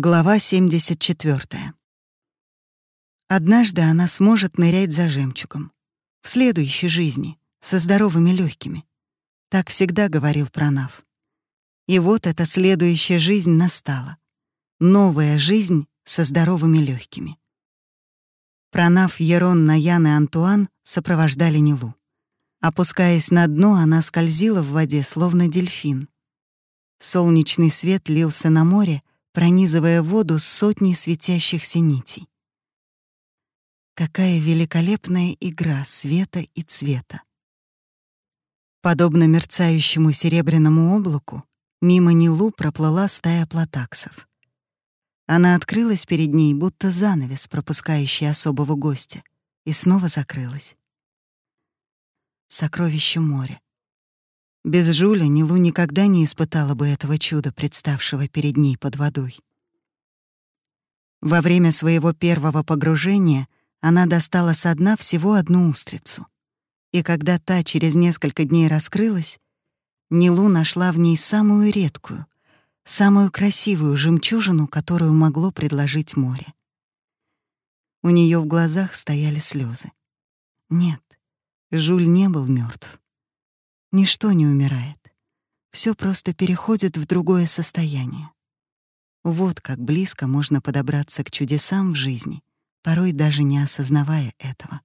Глава 74. Однажды она сможет нырять за жемчугом. В следующей жизни, со здоровыми легкими. Так всегда говорил Пранав. И вот эта следующая жизнь настала. Новая жизнь со здоровыми легкими. Пранав, Ерон, Наян и Антуан сопровождали Нилу. Опускаясь на дно, она скользила в воде, словно дельфин. Солнечный свет лился на море, пронизывая воду сотней светящихся нитей. Какая великолепная игра света и цвета! Подобно мерцающему серебряному облаку, мимо Нилу проплыла стая платаксов. Она открылась перед ней, будто занавес, пропускающий особого гостя, и снова закрылась. Сокровище моря. Без Жуля Нилу никогда не испытала бы этого чуда, представшего перед ней под водой. Во время своего первого погружения она достала со дна всего одну устрицу. И когда та через несколько дней раскрылась, Нилу нашла в ней самую редкую, самую красивую жемчужину, которую могло предложить море. У нее в глазах стояли слезы. Нет, Жуль не был мертв. Ничто не умирает. Все просто переходит в другое состояние. Вот как близко можно подобраться к чудесам в жизни, порой даже не осознавая этого.